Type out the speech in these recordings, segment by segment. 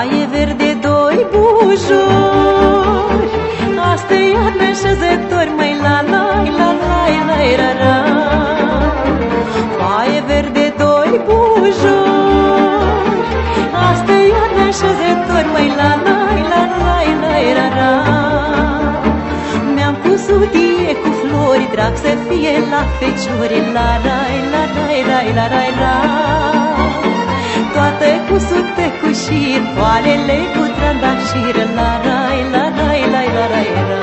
pillé, nace, yo pillé, Foaie verde, doi bujori Asta e iarnă șezători Măi la la la la la la la Foaie verde, doi bujori Asta e iarnă șezători Măi la la la la la la la Mi-am pus udie cu flori Drag să fie la feciori La la la la la la la la Toate cu sute cu șir Poalele cu trandafir La rai, la rai, la la rai, la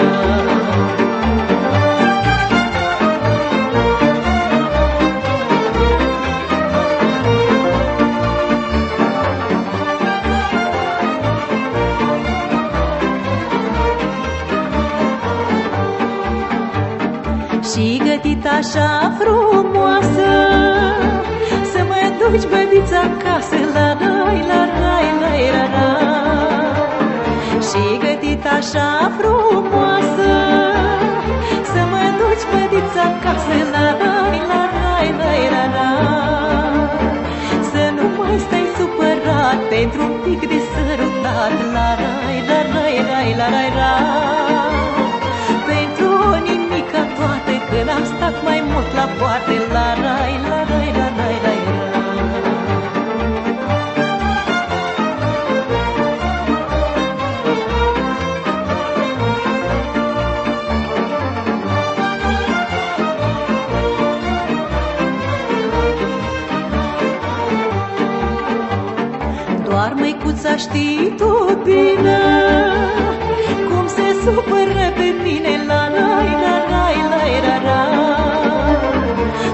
Și gătit așa frumoasă Să mă duci, băbița, acasă La rai, la rai, la la la Și gătit așa frumoasă. Să mă duci, băbița, acasă La rai, la rai, la la la Să nu mai stai supărat Pentru un pic de sărutat. La rai, la rai, rai, la rai, la Pentru nimica toate Când am stat mai mult la poate La rai, la rai, la rai, la Doar măicuța știi tu bine Cum se supără pe mine La rai, la rai, la la la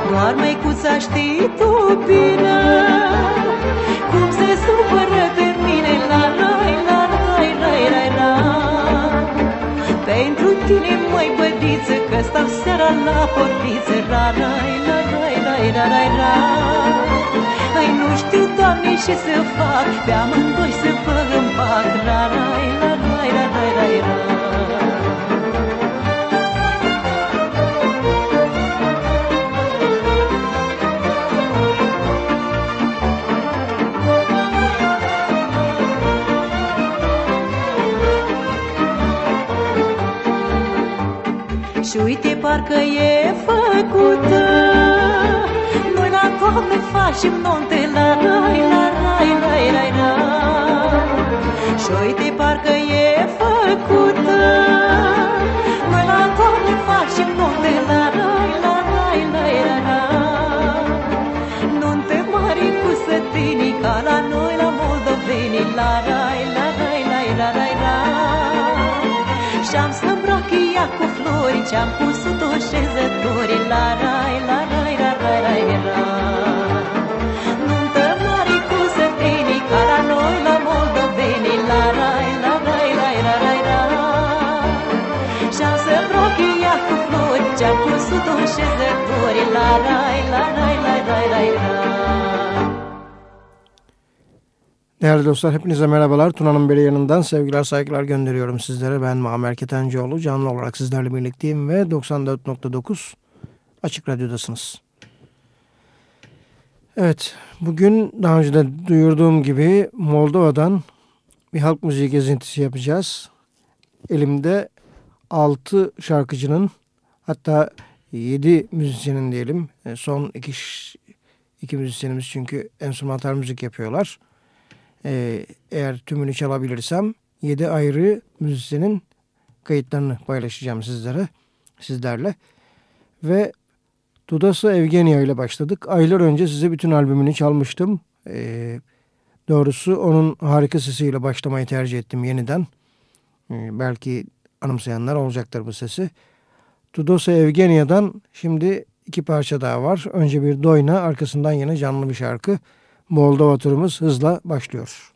Doar măicuța știi tu bine Cum se supără pe mine La rai, la rai, la la la Pentru tine, măi bădiță Că stau seara la portiță La rai, la rai, la la la la Ai nu știu, Doamne, ce să fac. Pe amândoi să vă împac. La rai, la rai, la rai, la la Și uite, parcă e făcută Noi la toamnă facem nunte La rai, la rai, rai, rai, rai Și uite, parcă e făcută. Noi la toamnă facem nunte La rai, la rai, rai, rai, rai Nunte mari cu sătinii Ca la noi la moldoveni La rai, la rai, rai, rai, rai, rai. Și-am să îmbrac ea cu flori Ce-am pus-o șezători La rai, la rai, la rai, rai, rai moda moda beni la rai la rai la rai ra Și-am să broc ea cu flori Ce-am pus un la rai la rai la rai rai Değerli dostlar hepinize merhabalar. Tuna'nın beri yanından sevgiler saygılar gönderiyorum sizlere. Ben Muammer Ketencioğlu. Canlı olarak sizlerle birlikteyim ve 94.9 Açık Radyo'dasınız. Evet bugün daha önce de duyurduğum gibi Moldova'dan bir halk müziği gezintisi yapacağız. Elimde 6 şarkıcının hatta 7 müzisyenin diyelim. E, son iki, iki müzisyenimiz çünkü enstrümantal müzik yapıyorlar e, eğer tümünü çalabilirsem 7 ayrı müzisyenin kayıtlarını paylaşacağım sizlere, sizlerle. Ve Dudası Evgenia ile başladık. Aylar önce size bütün albümünü çalmıştım. E, doğrusu onun harika sesiyle başlamayı tercih ettim yeniden. E, belki anımsayanlar olacaktır bu sesi. Dudosa Evgenia'dan şimdi iki parça daha var. Önce bir doyna arkasından yine canlı bir şarkı. Moldova turumuz hızla başlıyor.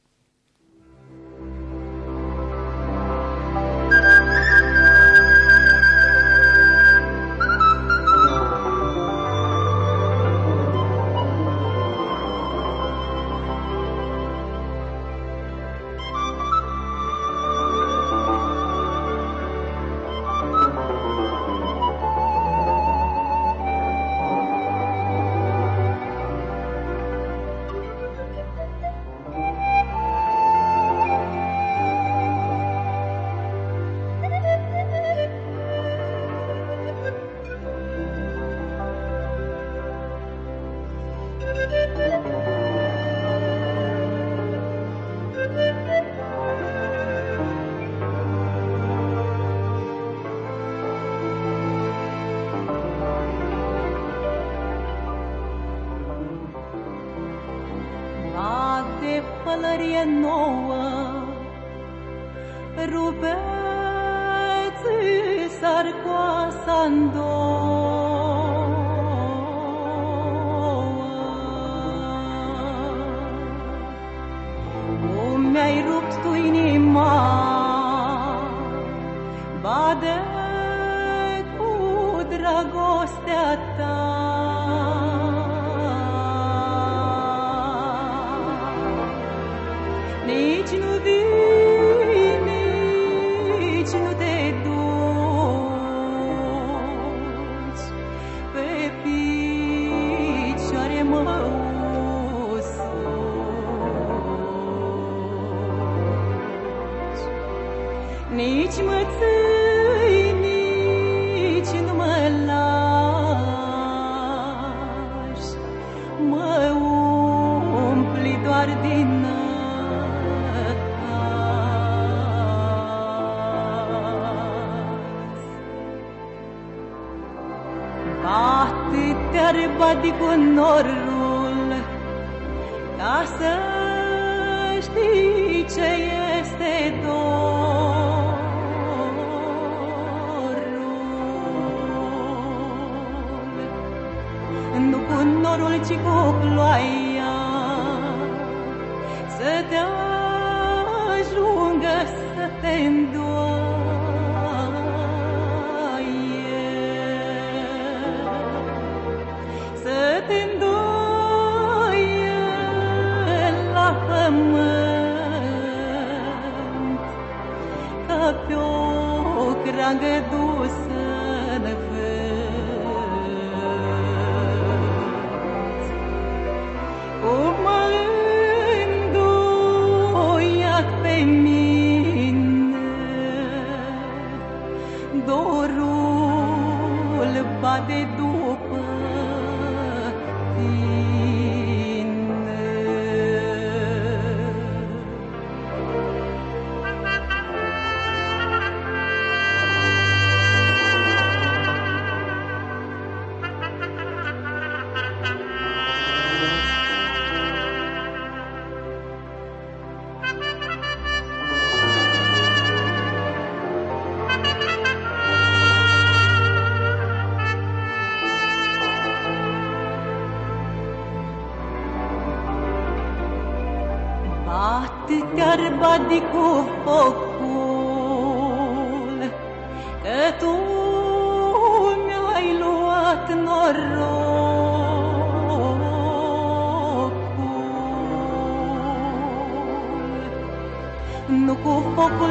Badi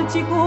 cântico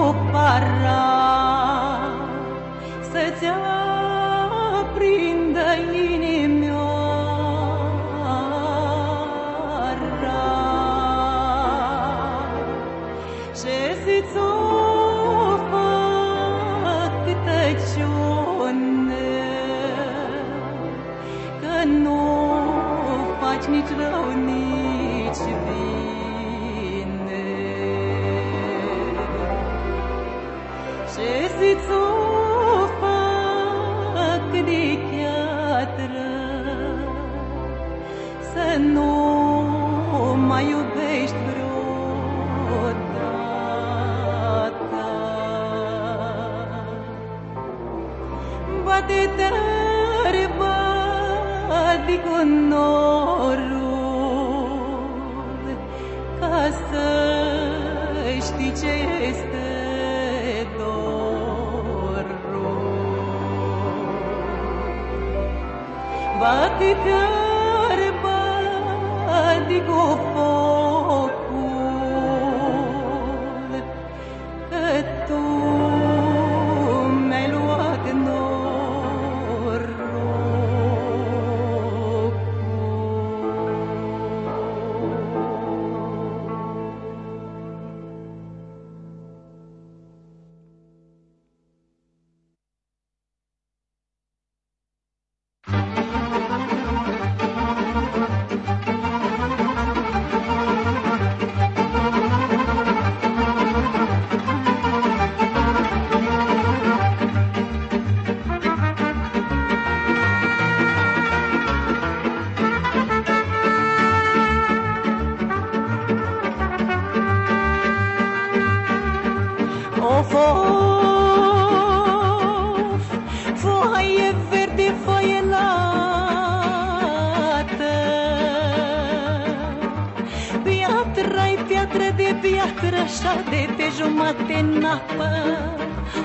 așa de pe jumate în apă.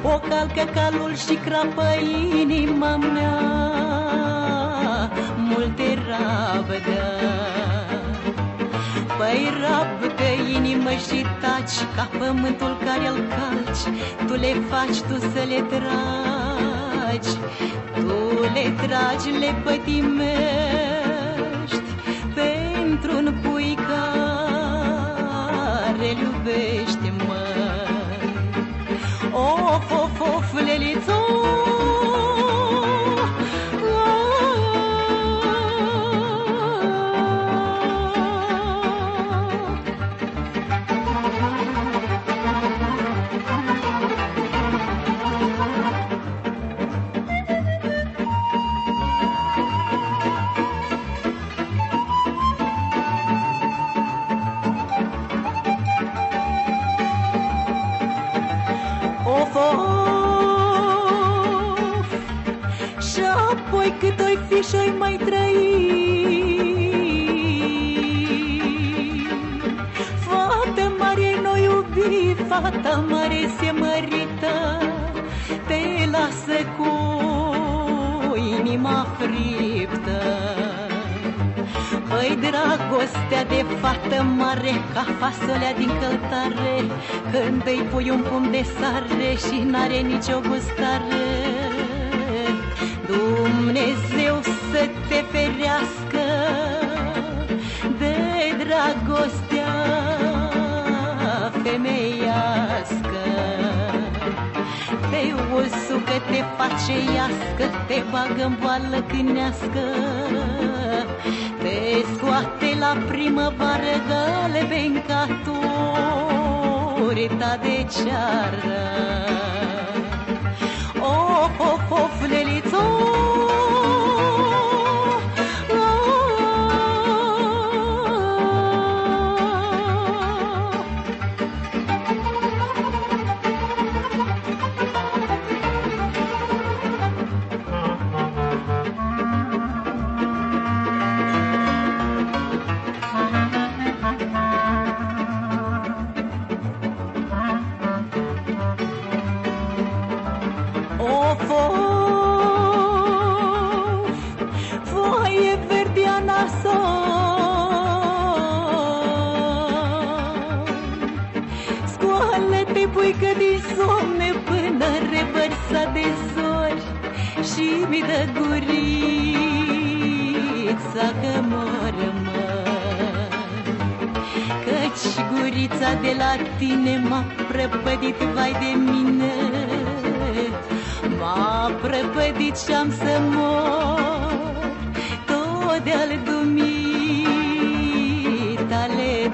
O calcă calul și crapă inima mea. Multe rabdă. Păi rabdă inimă și taci Ca pământul care îl calci. Tu le faci, tu să le tragi. Tu le tragi, le pătimești oi fi și mai trăi Fata mare noi iubi Fata mare se mărită Te lasă cu inima friptă. Păi dragostea de fată mare Ca fasolea din căltare Când îi pui un pumn de sare Și n-are nicio gustare ferească De dragostea femeiască. Te usucă, te face iască Te bagă în boală cânească Te scoate la primăvară galben ca turita de ceară. Of, of, of, lelițo de la tine m-a prăpădit vai de mine. M-a prăpădit și-am să mor Tot de-al dumitale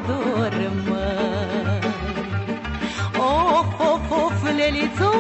dor măi Of, of, of, lelițo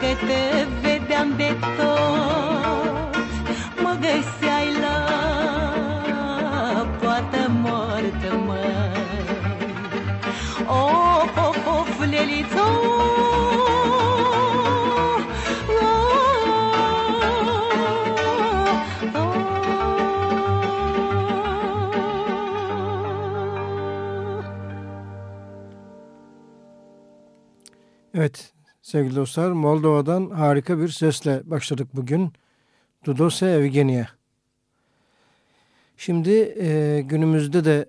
Păi dacă te vedeam de tot sevgili dostlar Moldova'dan harika bir sesle başladık bugün. Dudose Evgenia. Şimdi e, günümüzde de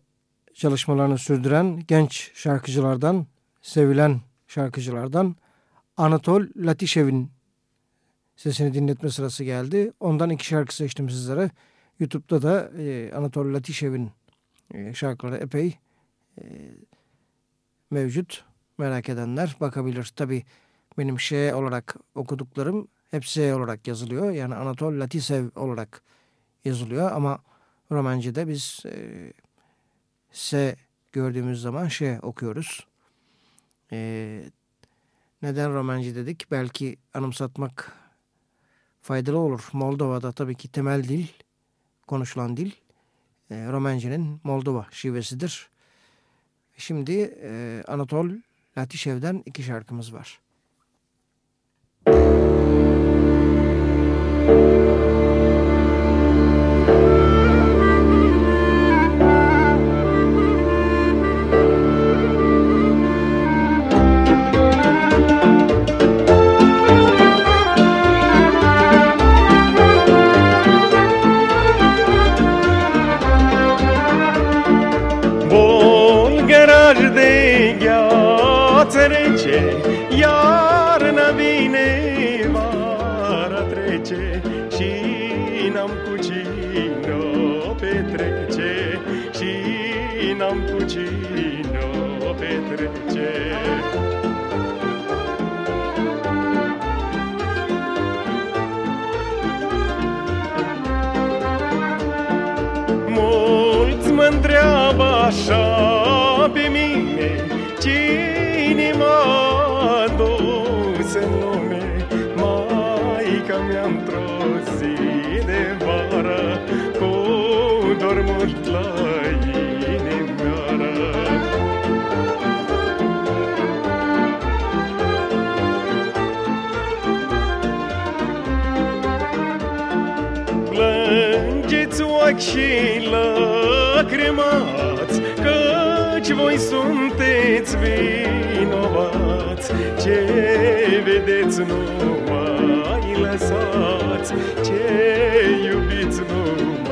çalışmalarını sürdüren genç şarkıcılardan, sevilen şarkıcılardan Anatol Latişev'in sesini dinletme sırası geldi. Ondan iki şarkı seçtim sizlere. YouTube'da da e, Anatol Latişev'in e, şarkıları epey e, mevcut. Merak edenler bakabilir. Tabi benim şey olarak okuduklarım hep S olarak yazılıyor. Yani Anatol Latisev olarak yazılıyor ama Romancı'da biz e, S gördüğümüz zaman şey okuyoruz. E, neden Romancı dedik? Belki anımsatmak faydalı olur. Moldova'da tabii ki temel dil, konuşulan dil e, Romancı'nın Moldova şivesidir. Şimdi e, Anatol Latişev'den iki şarkımız var. Așa pe mine Cine m-a dus în lume. Maica mea-am într-o zi de vară Cu dor mult la inimioară. Plângeți ochi și lacrimați Căci voi sunteți vinovați Ce vedeți nu mai lăsați Ce iubiți nu mai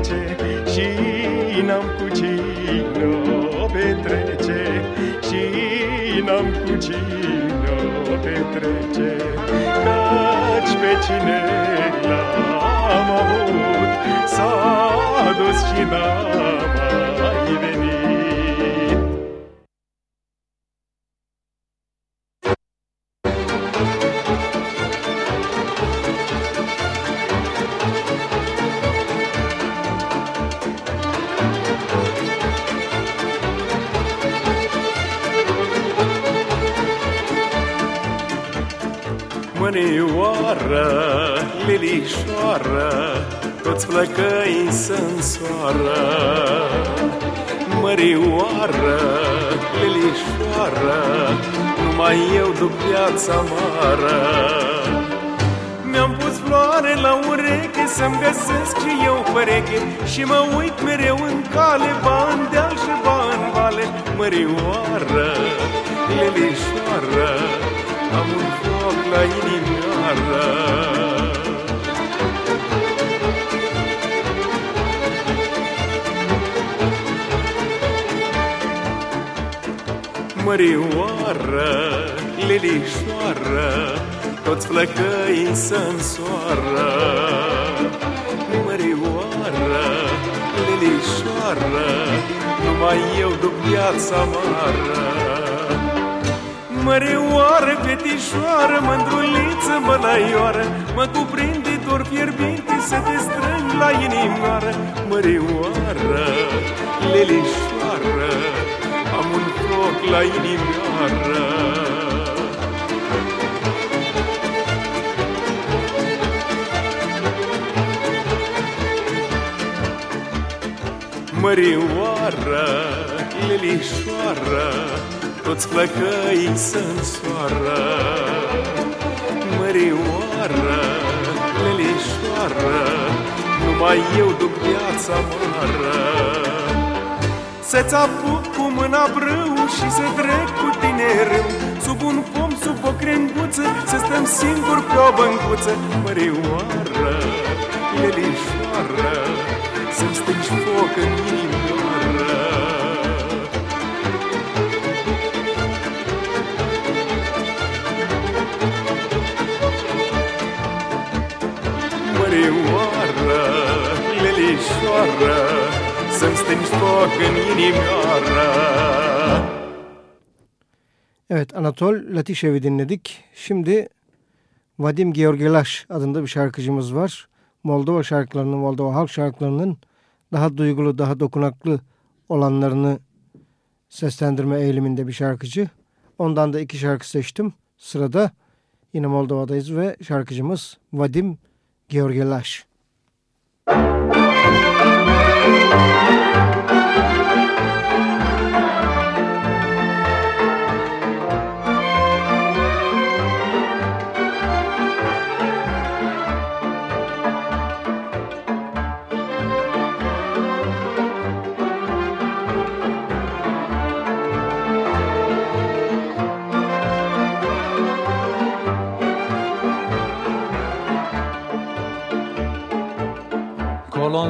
trece Și n-am cu cine o petrece. Și și n-am cu cine o petrece Căci pe cine l-am avut S-a dus și n-a mai venit Și mă uit mereu în cale Ba în deal și ba în vale Mărioară, lilișoară Am un foc la inimioară. Mărioară, lilișoară Toți flăcăi să-n soară Numai eu duc viața mară Mărioară, fetișoară, mândruliță, bălaioară Mă cuprinde dor fierbinte să te strâng la inimioară. Mărioară, lilișoară Am un foc la inimioară Mărioară, lilișoară Toți flăcăi să-n soară. Mărioară, lilișoară Numai eu duc viața mară Să-ți apuc cu mâna brâu și să trec cu tine râu Sub un pom, sub o crenguță Să stăm singuri pe o băncuță. Mărioară, lilișoară Stingi foc în inimioară Mărioară, lilișoară Să-mi stingi foc în inimioară Evet Anatol Latişev'i dinledik. Şimdi Vadim Georgilaş adında bir şarkıcımız var. Moldova şarkılarının, Moldova halk şarkılarının daha duygulu, daha dokunaklı olanlarını seslendirme eğiliminde bir şarkıcı. Ondan da iki şarkı seçtim. Sırada yine Moldova'dayız ve şarkıcımız Vadim Georgilaş. Acolo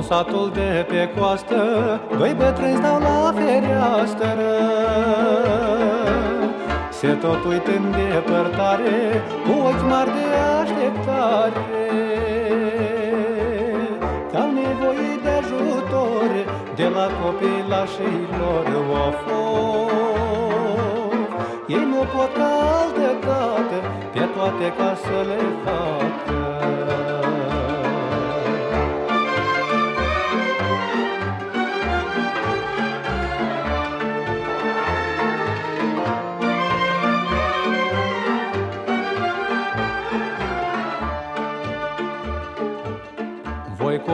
satul de pe coastă Doi bătrâni stau la fereastră. Se tot uită în depărtare Cu ochi mari de așteptare. Că au nevoie de ajutor De la copilașilor of, of. Ei nu pot ca altă dată Pe toate ca să le facă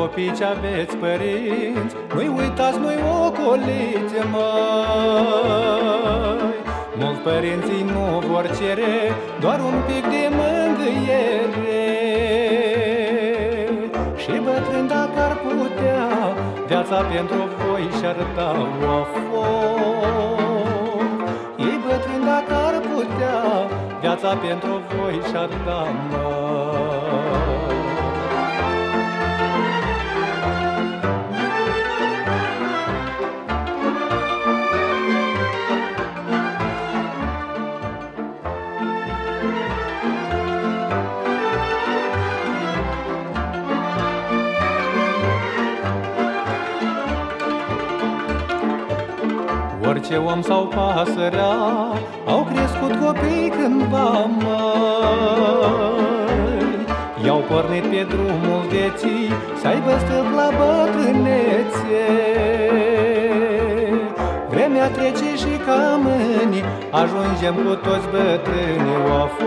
copii ce aveți părinți Nu-i uitați, nu-i ocoliți, măi. Mulți părinții nu vor cere Doar un pic de mângâiere. Și bătrân dacă ar putea Viața pentru voi și-ar da of, of. Ei bătrân dacă ar putea Viața pentru voi și-ar da măi Orice om sau pasărea Au crescut copii cândva măi. I-au pornit pe drumul vieții Să aibă stâlp la bătrânețe. Vremea trece și ca mâini Ajungem cu toți bătrâni of,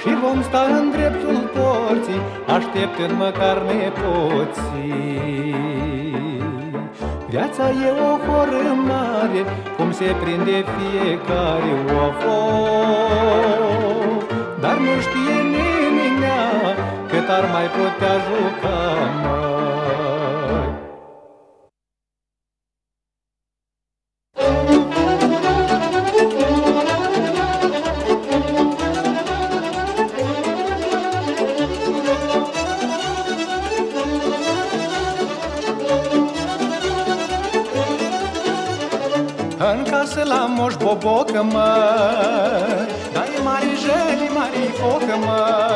Și vom sta în dreptul porții Așteptând măcar nepoții Viața e o horă mare, cum se prinde fiecare of, Dar nu știe nimeni cât ar mai putea juca mai. Focă, mă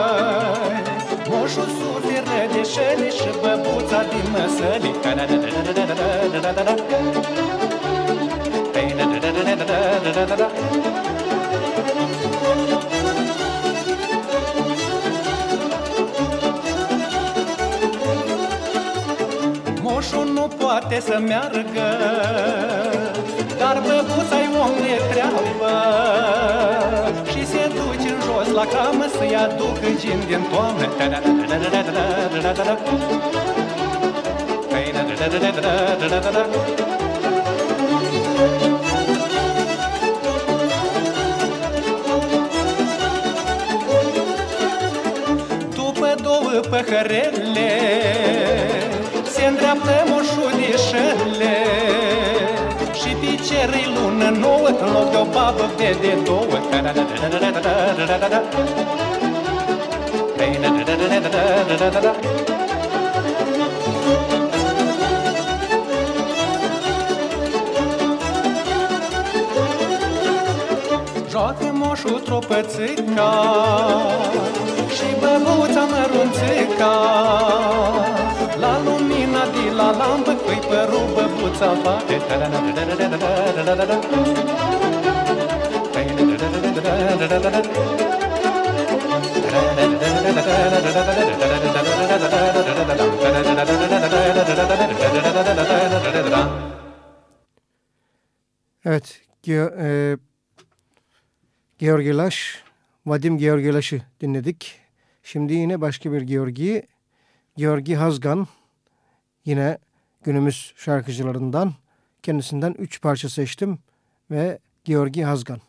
Moșul suferă de șele și băbuța din măsăli Moșul nu poate să meargă Dar băbuța-i om de treabă la camă Să-i aducă gin din toamnă. După două păhărele Se îndreaptă moșul de șele Și pe cer lună nouă În loc de o babă vede două. Joacă moșul tropățica Și băbuța mărunțica La lambe îi pe rubă buța fate Evet, Ge Georgi Laş, Vadim Georgi Laş'ı dinledik. Şimdi yine başka bir Georgi, Georgi Hazgan. Yine günümüz şarkıcılarından kendisinden üç parça seçtim ve Georgi Hazgan.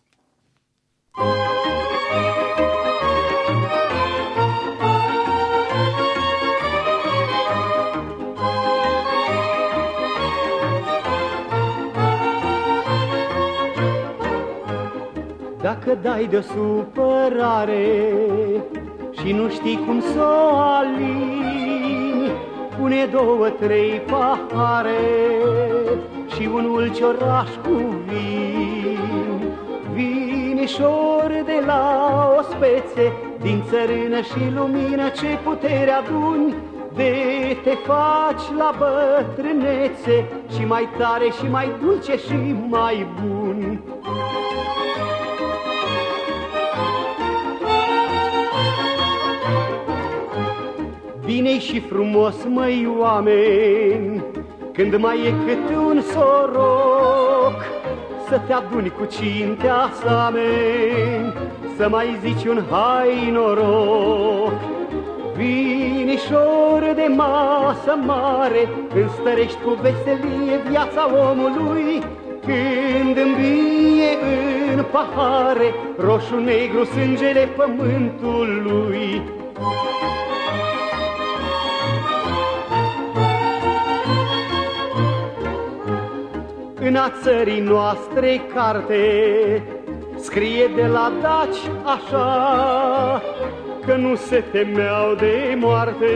Dacă dai de supărare și nu știi cum să o alini, pune două, trei pahare și un ulcioraș cu vin. Vinișor de la o spețe, din țărână și lumină, ce putere aduni, de te faci la bătrânețe și mai tare și mai dulce și mai bun. Bine și frumos, măi, oameni, când mai e câte un soroc, să te aduni cu cintea sa, meni, să mai zici un hai noroc. Vinișor de masă mare, înstărești cu veselie viața omului, când îmbie în pahare, roșu-negru sângele pământului. În a țării noastre carte Scrie de la daci așa Că nu se temeau de moarte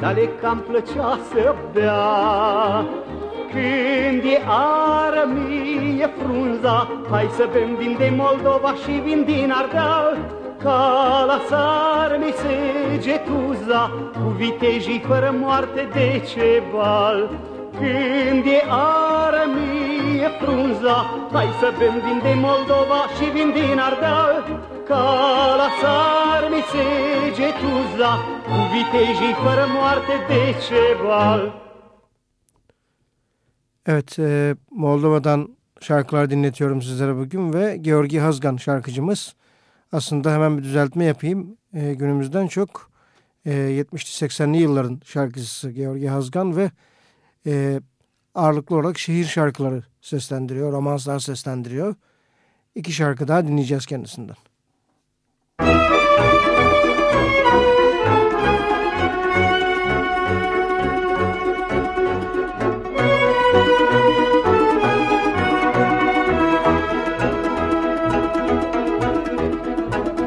Dar le cam plăcea să bea când e armie frunza, hai să bem vin de Moldova și vin din Ardeal, ca la țară mi getuza, cu vitejii fără moarte de cebal. Când e armie frunza, hai să bem vin de Moldova și vin din Ardeal, ca la țară mi getuza, cu vitejii fără moarte de cebal. Evet, e, Moldova'dan şarkılar dinletiyorum sizlere bugün ve Georgi Hazgan şarkıcımız. Aslında hemen bir düzeltme yapayım. E, günümüzden çok e, 70'li 80'li yılların şarkıcısı Georgi Hazgan ve e, ağırlıklı olarak şehir şarkıları seslendiriyor, romanslar seslendiriyor. İki şarkı daha dinleyeceğiz kendisinden.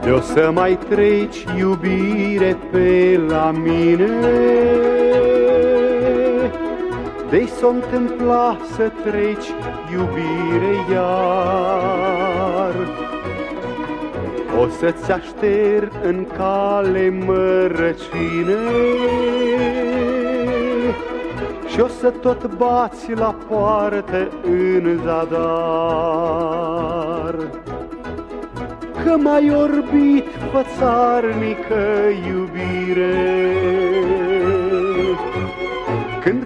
De-o să mai treci, iubire, pe la mine De s-o întâmpla să treci, iubire, iar O să-ți așterg în cale mărăcine și o să tot bați la poartă în zadar că m-ai orbit fățarnică iubire.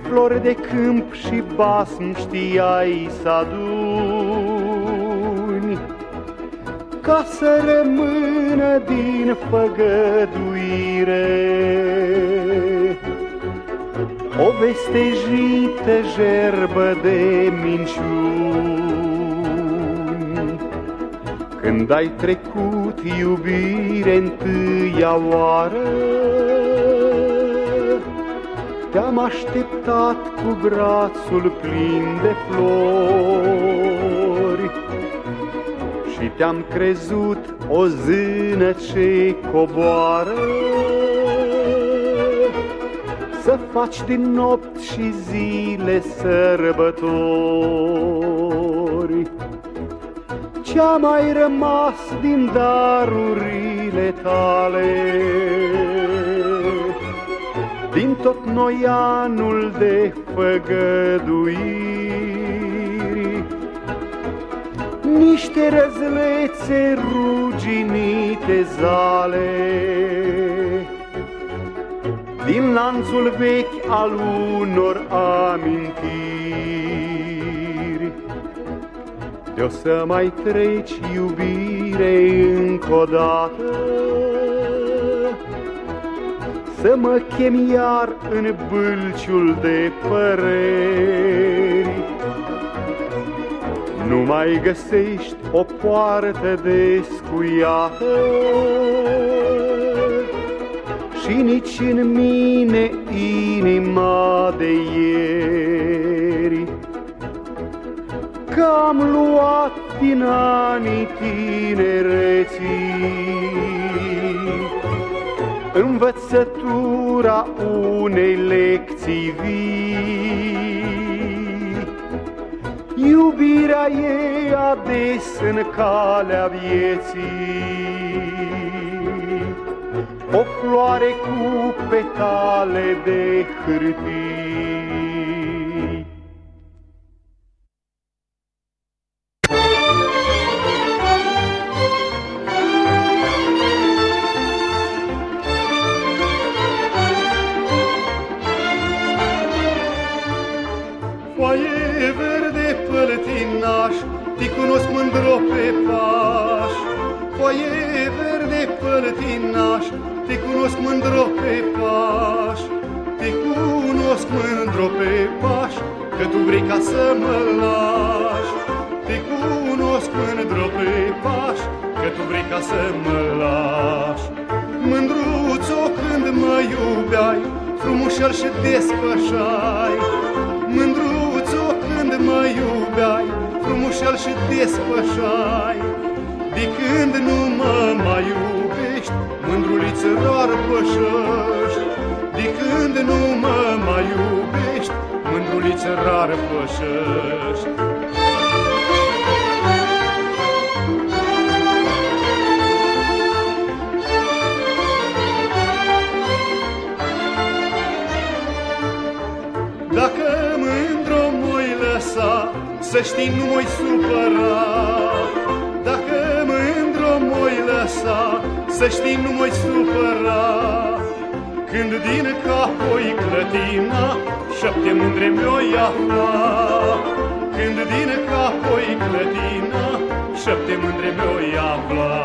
Când flori de câmp și basm știai să aduni, ca să rămână din făgăduire. O vestejită gerbă de minciuni, când ai trecut iubire întâia oară, Te-am așteptat cu brațul plin de flori Și te-am crezut o zână ce coboară Să faci din nopt și zile sărbători ce-a mai rămas din darurile tale. Din tot noi anul de făgăduiri, Niște răzlețe ruginite zale, Din lanțul vechi al unor amintiri. De o să mai treci iubire încă o dată Să mă chem iar în bâlciul de păreri. Nu mai găsești o poartă descuiată Și nici în mine inima de ieri. Că am luat din anii tinereții Învățătura unei lecții vii. Iubirea e ades în calea vieții. O floare cu petale de hârtii Să știi nu moi supăra. Când din capoi clătina Șapte mândre mi-o afla Când din capoi clătina Șapte mândre mi-o afla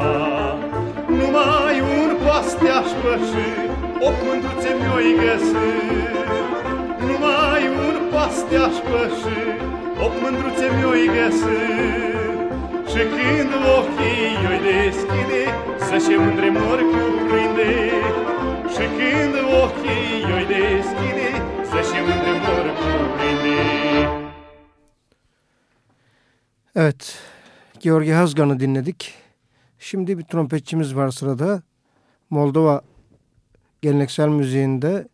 Numai un pasteaș păși Opt mândruțe mi-o-i găsi. Numai un pasteaș păși, opt mândruțe mi-o-i găsi. Și când ochii i-o deschide, să-și mândre mor cuprinde. Și când ochii i-o deschide, să-și mândre mor cuprinde. Evet, Georgi Hazgan'ı dinledik. Şimdi bir trompetçimiz var sırada. Moldova geleneksel müziğinde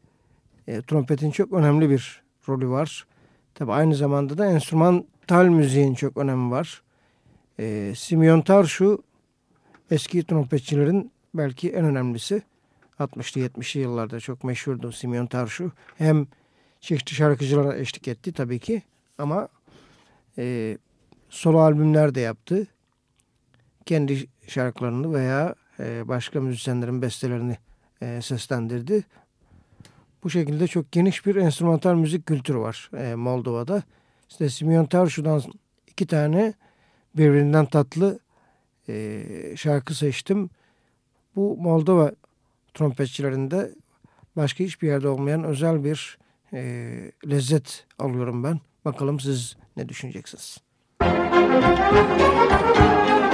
e, trompetin çok önemli bir rolü var. Tabi aynı zamanda da enstrümantal müziğin çok önemi var. E, Simeon Tarshu eski trompetçilerin belki en önemlisi. 60'lı 70'li yıllarda çok meşhurdu Simeon Tarshu. Hem çeşitli şarkıcılara eşlik etti tabii ki ama e, solo albümler de yaptı. Kendi şarkılarını veya e, başka müzisyenlerin bestelerini e, seslendirdi. Bu şekilde çok geniş bir enstrümantal müzik kültürü var e, Moldova'da. İşte Simeon Tarshu'dan iki tane birbirinden tatlı e, şarkı seçtim. Bu Moldova trompetçilerinde başka hiçbir yerde olmayan özel bir e, lezzet alıyorum ben. Bakalım siz ne düşüneceksiniz? Müzik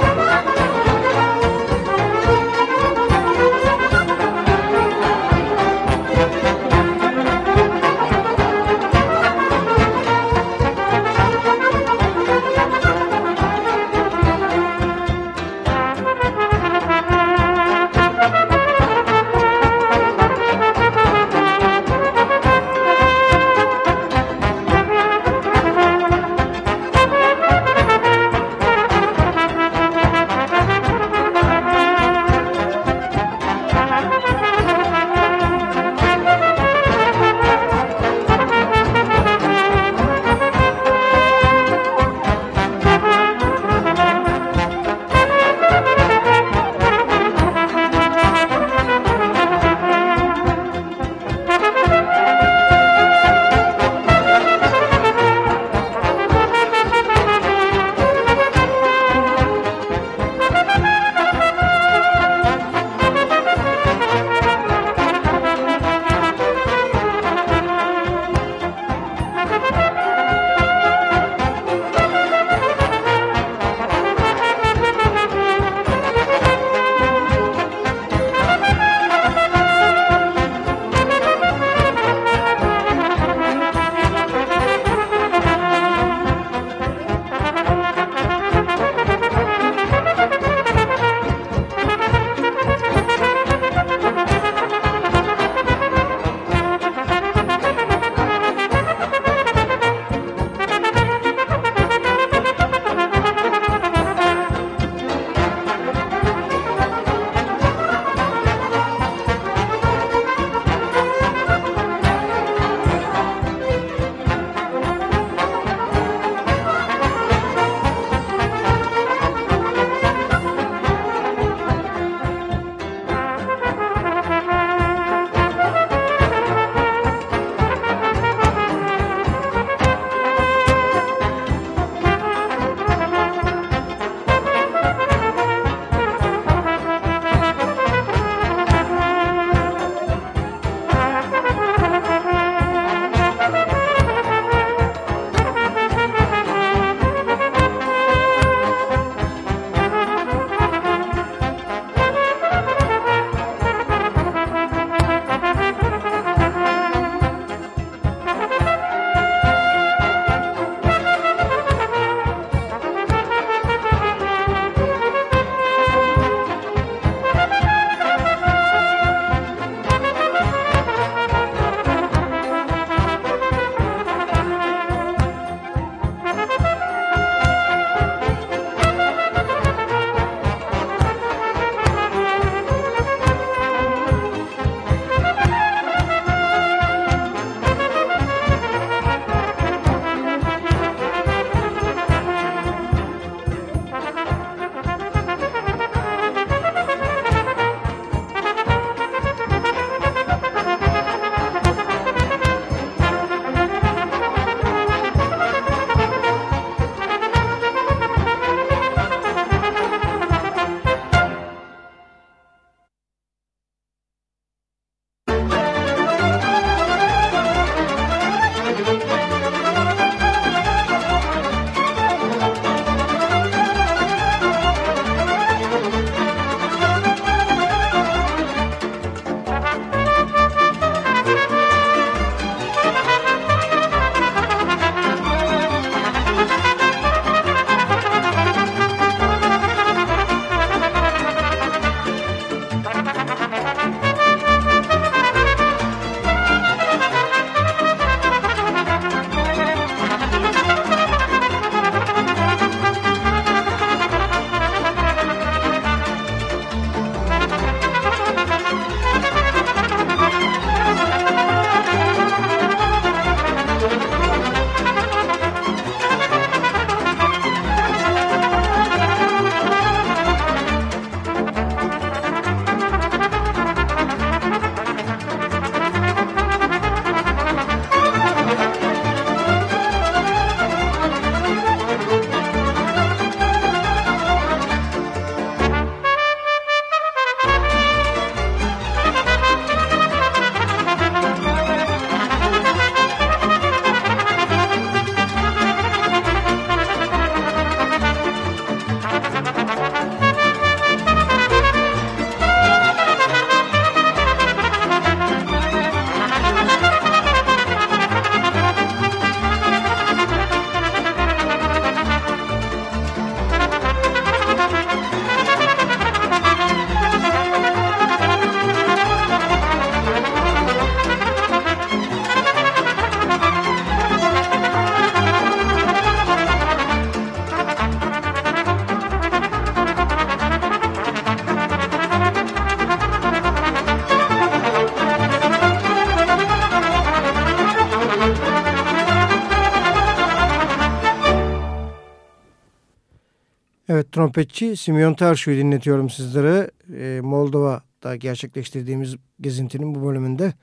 Evet trompetçi Simeon Tarşu'yu dinletiyorum sizlere. Ee, Moldova'da gerçekleştirdiğimiz gezintinin bu bölümünde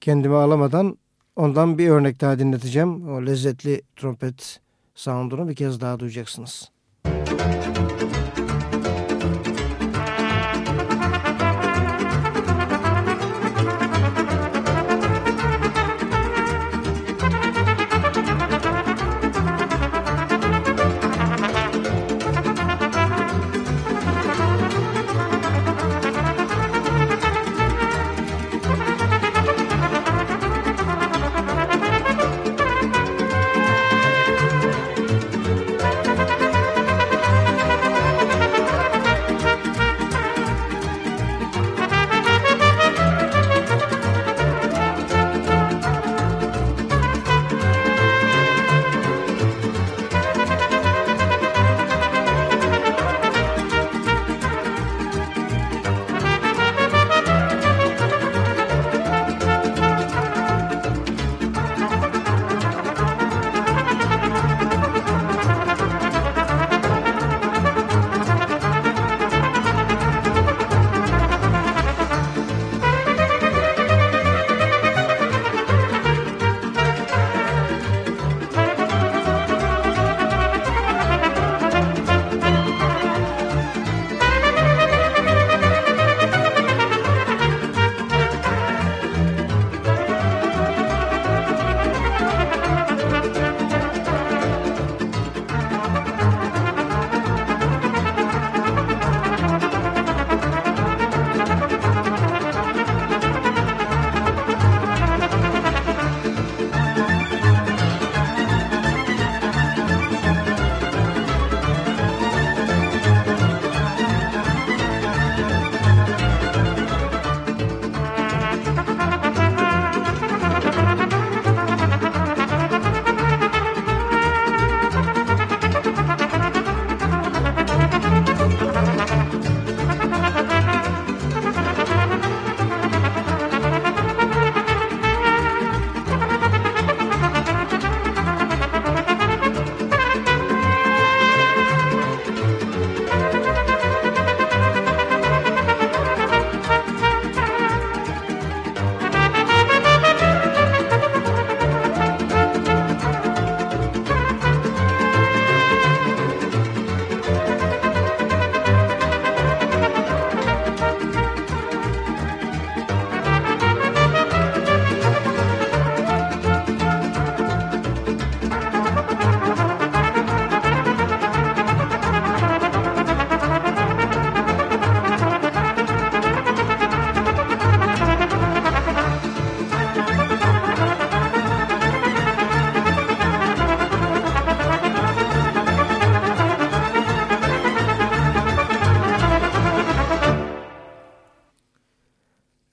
kendimi alamadan ondan bir örnek daha dinleteceğim. O lezzetli trompet sound'unu bir kez daha duyacaksınız. Müzik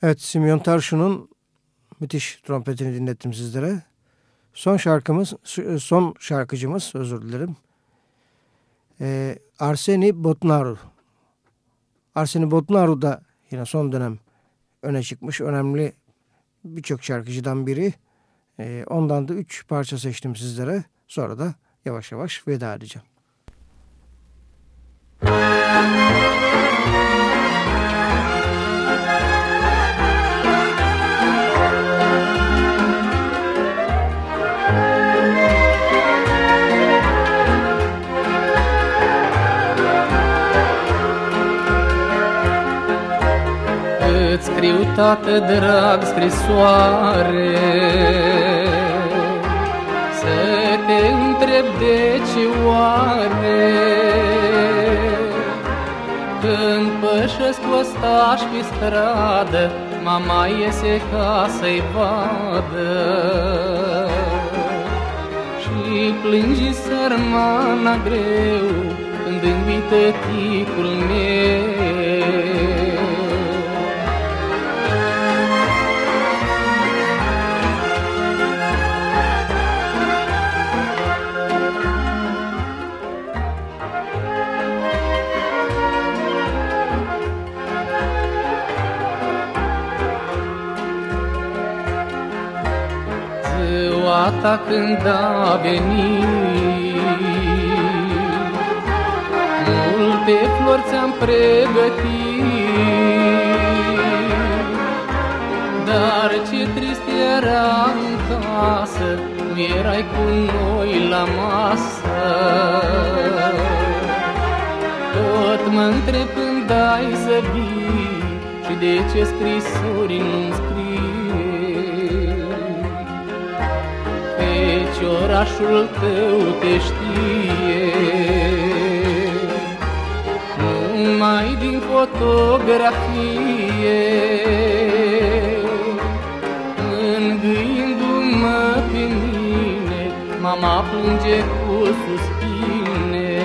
Evet Simeon Tarşu'nun müthiş trompetini dinlettim sizlere. Son şarkımız, son şarkıcımız özür dilerim. Ee, Arseni Botnaru. Arseni Botnaru da yine son dönem öne çıkmış önemli birçok şarkıcıdan biri. Ee, ondan da üç parça seçtim sizlere. Sonra da yavaş yavaş veda edeceğim. scriu, tată drag, scrisoare Să te întreb de ce oare Când pășesc ostași pe stradă Mama iese ca să-i vadă. Și plângi sărmana greu Când invită ticul meu ta când a venit. Dor ți-am pregătit. Dar ce trist era în casă Nu erai cu noi la masă. Tot mă întreb când ai să vii Și de ce scrisori nu-mi scrii Căci orașul tău te știe. Numai din fotografie Îngâindu-mă pe mine Mama plânge cu suspine.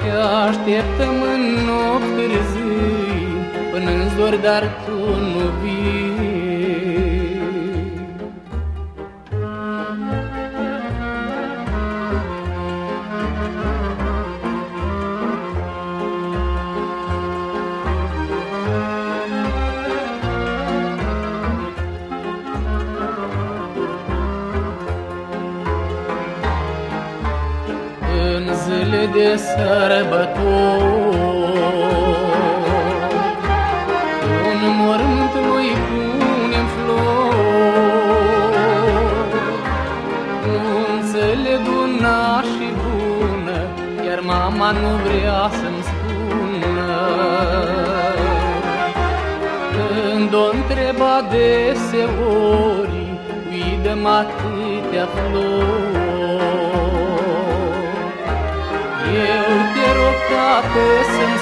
Te așteptăm în nopți târzii Până în zor, dar tu de sărbători Un mormânt noi punem flori. Nu înțeleg una și bună Iar mama nu vrea să-mi spună. Când o întreba deseori Îi dăm atâtea flori rog, tată,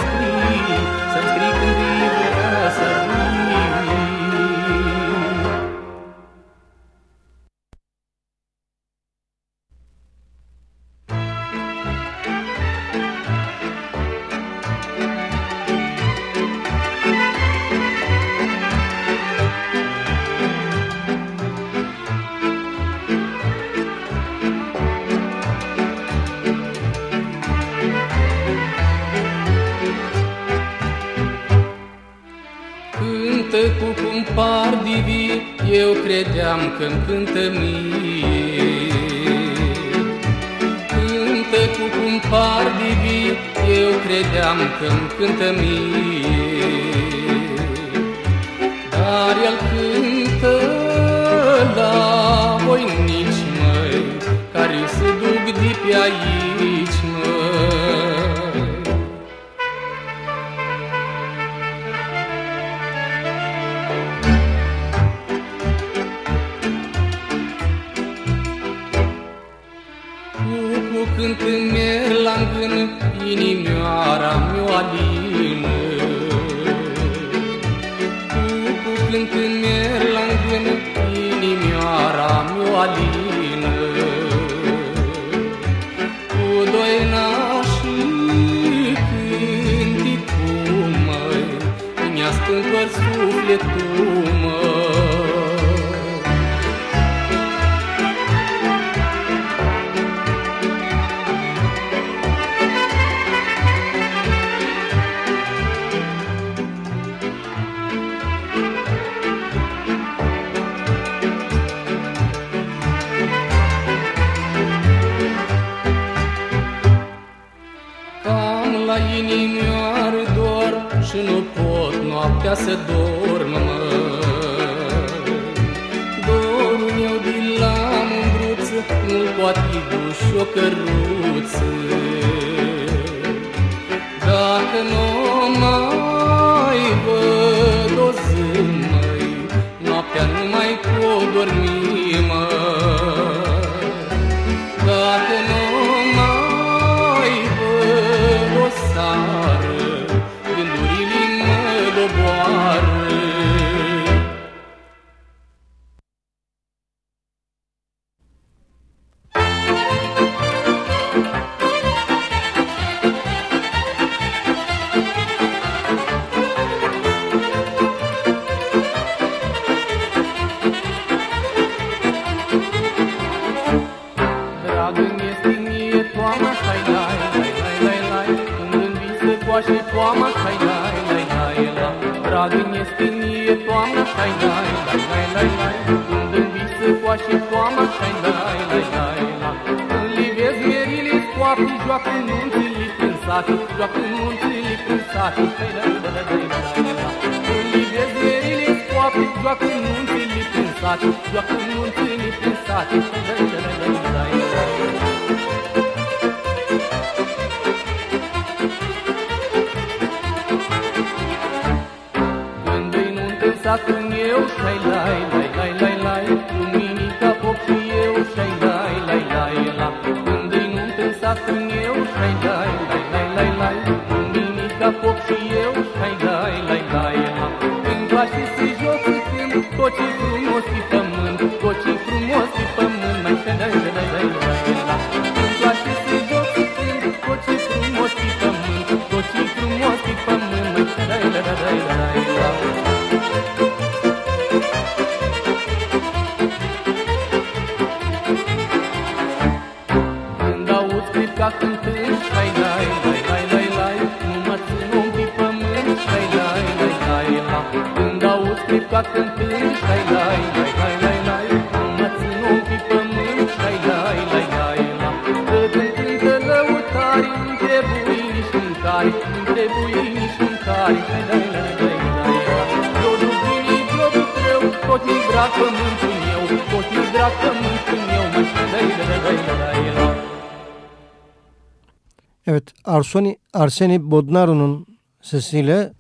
credeam că-mi noaptea să dorm, mă Dorul meu din la mândruță Nu-l poate duși o căruță. Dacă nu mai văd o zi, măi Noaptea nu mai pot dormi, lai lai lai lai lai Arsoni, Arseni Bodnaru'nun sesiyle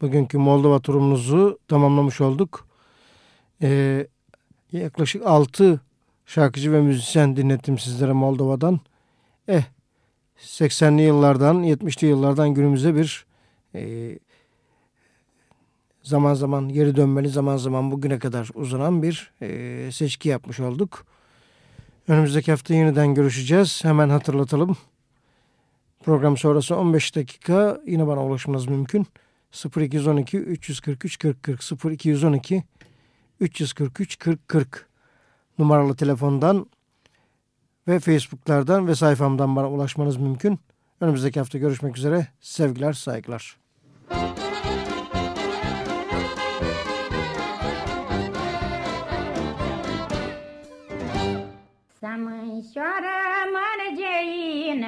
bugünkü Moldova turumuzu tamamlamış olduk. Ee, yaklaşık 6 şarkıcı ve müzisyen dinlettim sizlere Moldova'dan. Eh 80'li yıllardan 70'li yıllardan günümüze bir e, zaman zaman geri dönmeli zaman zaman bugüne kadar uzanan bir e, seçki yapmış olduk. Önümüzdeki hafta yeniden görüşeceğiz. Hemen hatırlatalım. Program sonrası 15 dakika yine bana ulaşmanız mümkün. 0212 343 40 40 0212 343 40 40 numaralı telefondan ve Facebook'lardan ve sayfamdan bana ulaşmanız mümkün. Önümüzdeki hafta görüşmek üzere. Sevgiler, saygılar. Să mânșoară mărgeină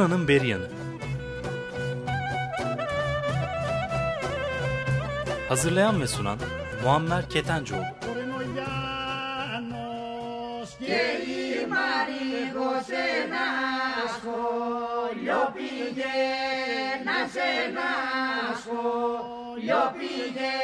Tuna'nın Beryanı Hazırlayan ve sunan Muammer Ketencoğlu. Yo pillé